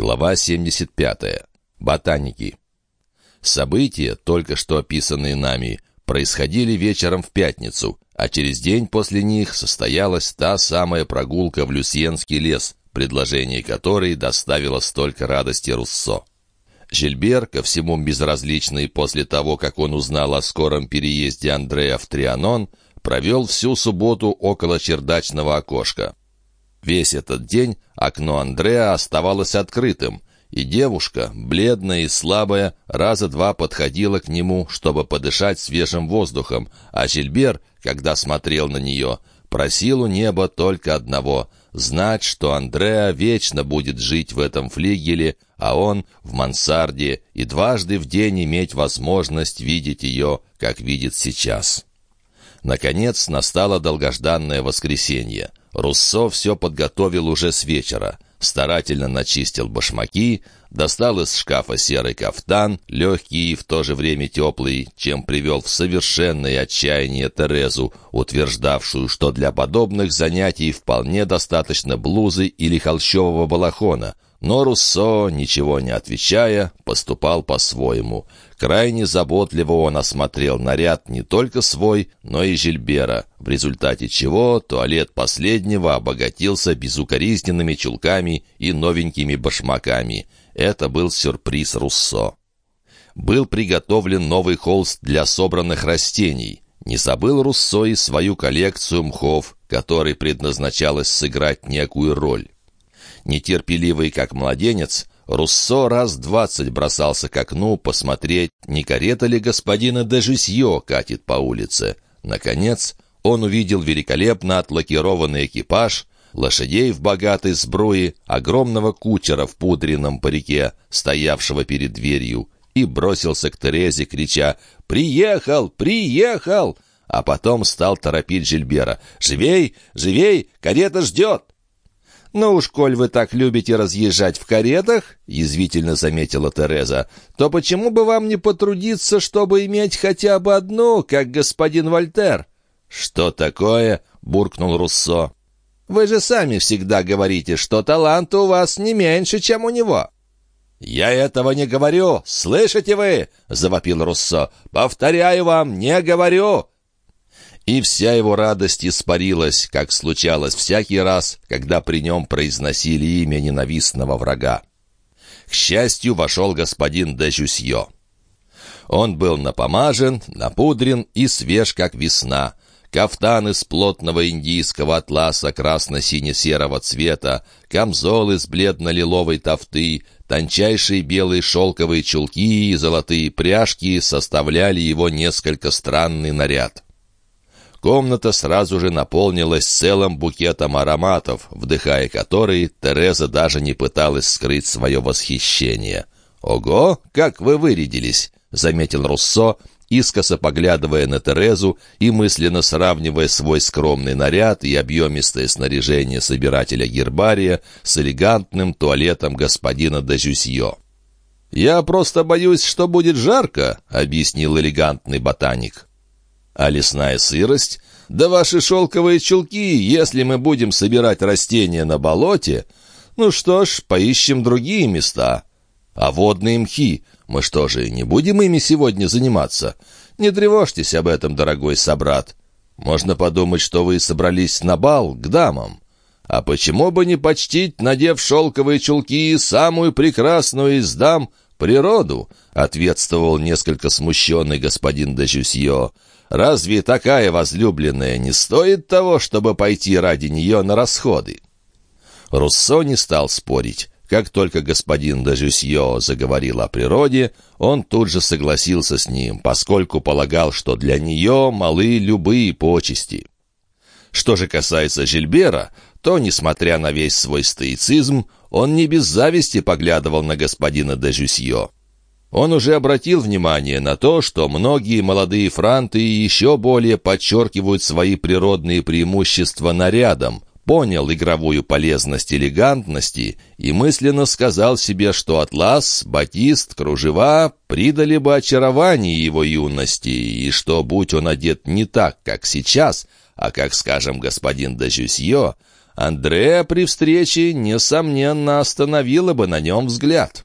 Глава 75. Ботаники. События, только что описанные нами, происходили вечером в пятницу, а через день после них состоялась та самая прогулка в Люсьенский лес, предложение которой доставило столько радости Руссо. Жильбер, ко всему безразличный после того, как он узнал о скором переезде Андрея в Трианон, провел всю субботу около чердачного окошка. Весь этот день окно Андреа оставалось открытым, и девушка, бледная и слабая, раза два подходила к нему, чтобы подышать свежим воздухом, а Жильбер, когда смотрел на нее, просил у неба только одного — знать, что Андреа вечно будет жить в этом флигеле, а он в мансарде, и дважды в день иметь возможность видеть ее, как видит сейчас. Наконец настало долгожданное воскресенье — Руссо все подготовил уже с вечера. Старательно начистил башмаки, достал из шкафа серый кафтан, легкий и в то же время теплый, чем привел в совершенное отчаяние Терезу, утверждавшую, что для подобных занятий вполне достаточно блузы или холщового балахона — но Руссо, ничего не отвечая, поступал по-своему. Крайне заботливо он осмотрел наряд не только свой, но и Жильбера, в результате чего туалет последнего обогатился безукоризненными чулками и новенькими башмаками. Это был сюрприз Руссо. Был приготовлен новый холст для собранных растений. Не забыл Руссо и свою коллекцию мхов, которой предназначалось сыграть некую роль. Нетерпеливый, как младенец, Руссо раз двадцать бросался к окну посмотреть, не карета ли господина Дежисье катит по улице. Наконец, он увидел великолепно отлакированный экипаж, лошадей в богатой сбруе, огромного кучера в пудренном парике, стоявшего перед дверью, и бросился к Терезе, крича «Приехал! Приехал!» А потом стал торопить Жильбера. «Живей! Живей! Карета ждет!» «Ну уж, коль вы так любите разъезжать в каретах, — язвительно заметила Тереза, — то почему бы вам не потрудиться, чтобы иметь хотя бы одну, как господин Вольтер?» «Что такое?» — буркнул Руссо. «Вы же сами всегда говорите, что талант у вас не меньше, чем у него». «Я этого не говорю! Слышите вы?» — завопил Руссо. «Повторяю вам, не говорю! и вся его радость испарилась, как случалось всякий раз, когда при нем произносили имя ненавистного врага. К счастью, вошел господин де. Он был напомажен, напудрен и свеж, как весна. Кафтан из плотного индийского атласа красно-сине-серого цвета, камзол из бледно-лиловой тофты, тончайшие белые шелковые чулки и золотые пряжки составляли его несколько странный наряд. Комната сразу же наполнилась целым букетом ароматов, вдыхая которые Тереза даже не пыталась скрыть свое восхищение. «Ого, как вы вырядились!» — заметил Руссо, искоса поглядывая на Терезу и мысленно сравнивая свой скромный наряд и объемистое снаряжение собирателя гербария с элегантным туалетом господина Дежюсье. «Я просто боюсь, что будет жарко», — объяснил элегантный ботаник. А лесная сырость? Да ваши шелковые чулки, если мы будем собирать растения на болоте... Ну что ж, поищем другие места. А водные мхи? Мы что же, не будем ими сегодня заниматься? Не тревожьтесь об этом, дорогой собрат. Можно подумать, что вы собрались на бал к дамам. А почему бы не почтить, надев шелковые чулки, самую прекрасную из дам — природу? — ответствовал несколько смущенный господин Дежюсье. Разве такая возлюбленная не стоит того, чтобы пойти ради нее на расходы?» Руссо не стал спорить. Как только господин Дежюсье заговорил о природе, он тут же согласился с ним, поскольку полагал, что для нее малы любые почести. Что же касается Жильбера, то, несмотря на весь свой стоицизм, он не без зависти поглядывал на господина Дежюсье. Он уже обратил внимание на то, что многие молодые франты еще более подчеркивают свои природные преимущества нарядом, понял игровую полезность элегантности и мысленно сказал себе, что атлас, батист, кружева придали бы очарование его юности, и что, будь он одет не так, как сейчас, а как, скажем, господин Дежюсье, Андреа при встрече, несомненно, остановила бы на нем взгляд.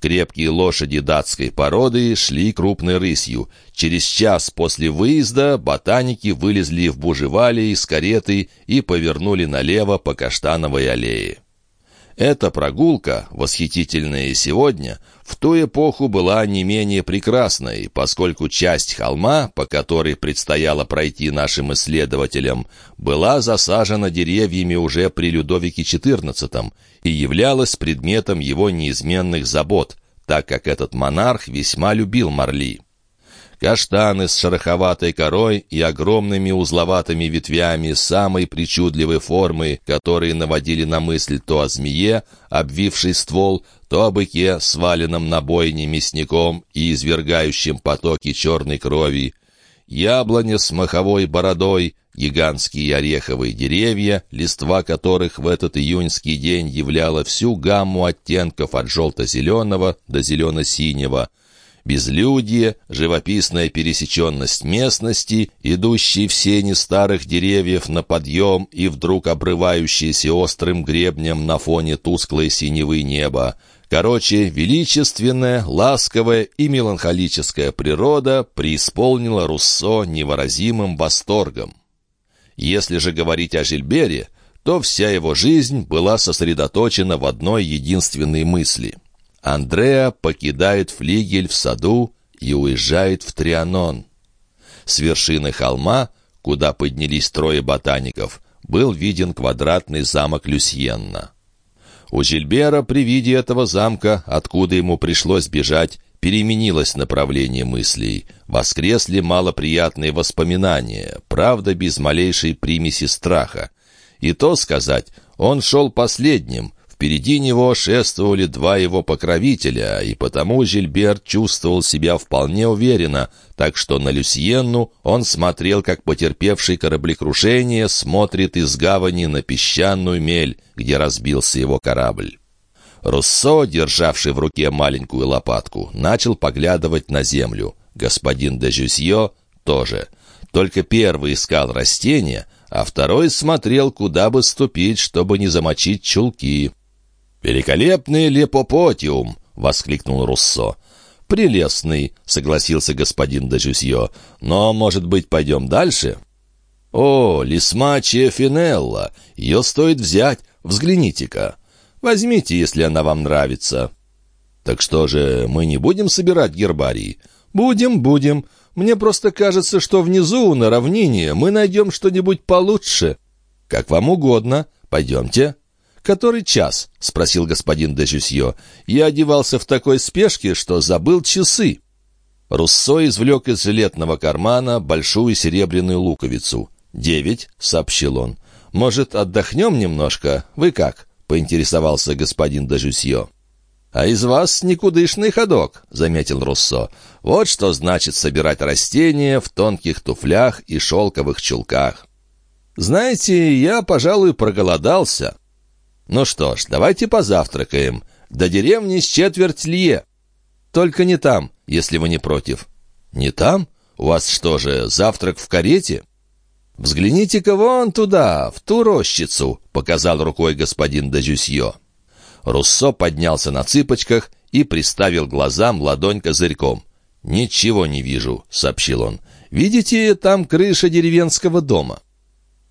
Крепкие лошади датской породы шли крупной рысью. Через час после выезда ботаники вылезли в Бужевале из кареты и повернули налево по Каштановой аллее. Эта прогулка, восхитительная сегодня, в ту эпоху была не менее прекрасной, поскольку часть холма, по которой предстояло пройти нашим исследователям, была засажена деревьями уже при Людовике XIV и являлась предметом его неизменных забот, так как этот монарх весьма любил Марли. Каштаны с шероховатой корой и огромными узловатыми ветвями самой причудливой формы, которые наводили на мысль то о змее, обвившей ствол, то о быке, сваленном на бойне мясником и извергающем потоки черной крови, яблоня с маховой бородой, гигантские ореховые деревья, листва которых в этот июньский день являла всю гамму оттенков от желто-зеленого до зелено-синего, безлюдье, живописная пересеченность местности, идущие в сени старых деревьев на подъем и вдруг обрывающиеся острым гребнем на фоне тусклой синевы неба. Короче, величественная, ласковая и меланхолическая природа преисполнила Руссо невыразимым восторгом. Если же говорить о Жильбере, то вся его жизнь была сосредоточена в одной единственной мысли — Андреа покидает флигель в саду и уезжает в Трианон. С вершины холма, куда поднялись трое ботаников, был виден квадратный замок Люсьенна. У Жильбера при виде этого замка, откуда ему пришлось бежать, переменилось направление мыслей. Воскресли малоприятные воспоминания, правда, без малейшей примеси страха. И то сказать, он шел последним, Впереди него шествовали два его покровителя, и потому Жильберт чувствовал себя вполне уверенно, так что на Люсьенну он смотрел, как потерпевший кораблекрушение смотрит из гавани на песчаную мель, где разбился его корабль. Руссо, державший в руке маленькую лопатку, начал поглядывать на землю. Господин де Жюсье тоже. Только первый искал растения, а второй смотрел, куда бы ступить, чтобы не замочить чулки. «Великолепный лепопотиум!» — воскликнул Руссо. «Прелестный», — согласился господин Дежусье. «Но, может быть, пойдем дальше?» «О, лисмачия финелла! Ее стоит взять. Взгляните-ка. Возьмите, если она вам нравится». «Так что же, мы не будем собирать гербарий?» «Будем, будем. Мне просто кажется, что внизу, на равнине, мы найдем что-нибудь получше». «Как вам угодно. Пойдемте». «Который час?» — спросил господин де Жюсье. «Я одевался в такой спешке, что забыл часы». Руссо извлек из жилетного кармана большую серебряную луковицу. «Девять», — сообщил он. «Может, отдохнем немножко? Вы как?» — поинтересовался господин де Жюсье. «А из вас никудышный ходок», — заметил Руссо. «Вот что значит собирать растения в тонких туфлях и шелковых чулках». «Знаете, я, пожалуй, проголодался. «Ну что ж, давайте позавтракаем. До деревни с четверть лье. Только не там, если вы не против». «Не там? У вас что же, завтрак в карете?» «Взгляните-ка вон туда, в ту рощицу», — показал рукой господин Дежюсье. Руссо поднялся на цыпочках и приставил глазам ладонь козырьком. «Ничего не вижу», — сообщил он. «Видите, там крыша деревенского дома?»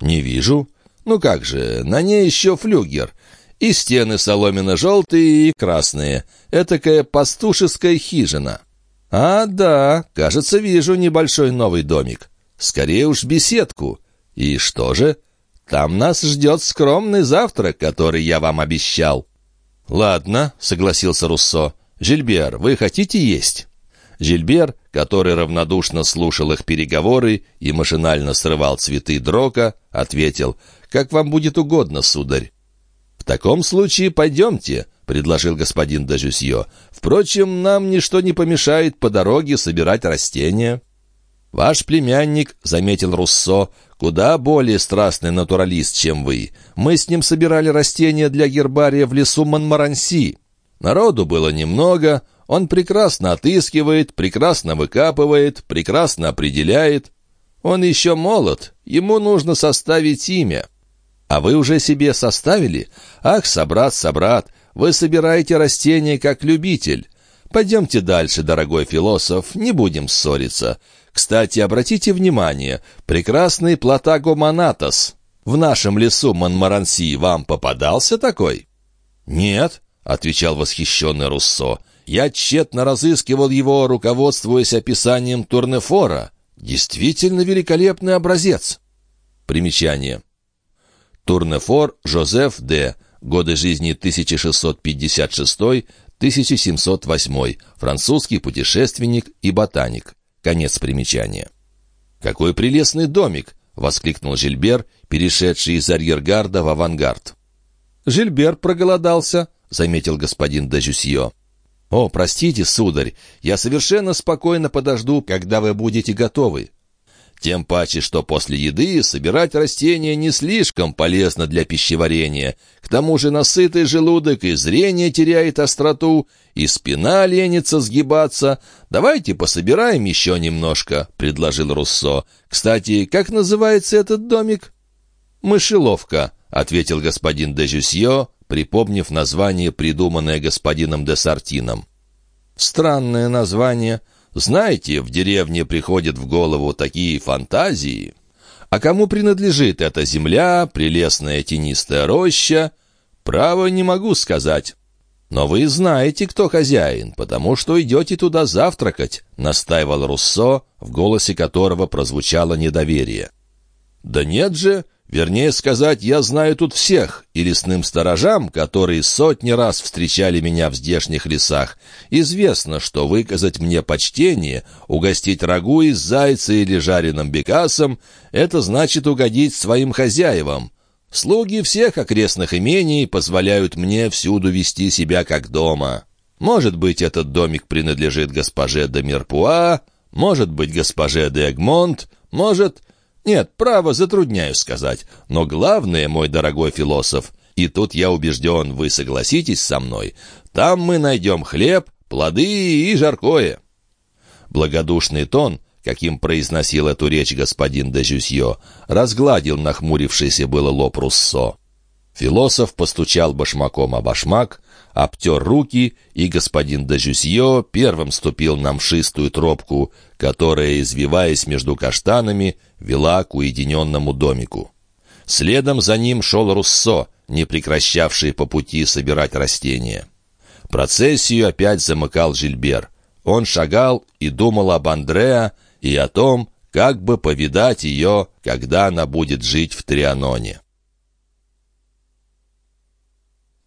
«Не вижу. Ну как же, на ней еще флюгер и стены соломенно-желтые и красные. Этакая пастушеская хижина. А, да, кажется, вижу небольшой новый домик. Скорее уж беседку. И что же? Там нас ждет скромный завтрак, который я вам обещал. «Ладно», — согласился Руссо. «Жильбер, вы хотите есть?» Жильбер, который равнодушно слушал их переговоры и машинально срывал цветы дрока, ответил, «Как вам будет угодно, сударь таком случае пойдемте», — предложил господин Дежусье. «Впрочем, нам ничто не помешает по дороге собирать растения». «Ваш племянник», — заметил Руссо, — «куда более страстный натуралист, чем вы. Мы с ним собирали растения для гербария в лесу Монмаранси. Народу было немного, он прекрасно отыскивает, прекрасно выкапывает, прекрасно определяет. Он еще молод, ему нужно составить имя». А вы уже себе составили? Ах, собрат, собрат, вы собираете растения как любитель. Пойдемте дальше, дорогой философ, не будем ссориться. Кстати, обратите внимание, прекрасный Платагомонатос. В нашем лесу Монмаранси вам попадался такой? Нет, — отвечал восхищенный Руссо. «Я тщетно разыскивал его, руководствуясь описанием Турнефора. Действительно великолепный образец». Примечание. Турнефор Жозеф Д. Годы жизни 1656-1708. Французский путешественник и ботаник. Конец примечания. «Какой прелестный домик!» — воскликнул Жильбер, перешедший из арьергарда в авангард. Жильбер проголодался, — заметил господин Дежусье. «О, простите, сударь, я совершенно спокойно подожду, когда вы будете готовы. Тем паче, что после еды собирать растения не слишком полезно для пищеварения. К тому же насытый желудок и зрение теряет остроту, и спина ленится сгибаться. Давайте пособираем еще немножко», — предложил Руссо. «Кстати, как называется этот домик?» «Мышеловка», — ответил господин Дежусье, припомнив название, придуманное господином де Сартином. «Странное название. Знаете, в деревне приходят в голову такие фантазии. А кому принадлежит эта земля, прелестная тенистая роща? Право не могу сказать». «Но вы знаете, кто хозяин, потому что идете туда завтракать», — настаивал Руссо, в голосе которого прозвучало недоверие. «Да нет же, Вернее сказать, я знаю тут всех, и лесным сторожам, которые сотни раз встречали меня в здешних лесах, известно, что выказать мне почтение, угостить рагу из зайца или жареным бекасом — это значит угодить своим хозяевам. Слуги всех окрестных имений позволяют мне всюду вести себя как дома. Может быть, этот домик принадлежит госпоже де Мерпуа, может быть, госпоже де Эгмонт, может... Нет, право, затрудняюсь сказать. Но главное, мой дорогой философ, и тут я убежден, вы согласитесь со мной, там мы найдем хлеб, плоды и жаркое». Благодушный тон, каким произносил эту речь господин де Жюсье, разгладил нахмурившийся было лоб Руссо. Философ постучал башмаком о башмак, обтер руки, и господин Дежусье первым ступил на мшистую тропку, которая, извиваясь между каштанами, вела к уединенному домику. Следом за ним шел Руссо, не прекращавший по пути собирать растения. Процессию опять замыкал Жильбер. Он шагал и думал об Андреа и о том, как бы повидать ее, когда она будет жить в Трианоне.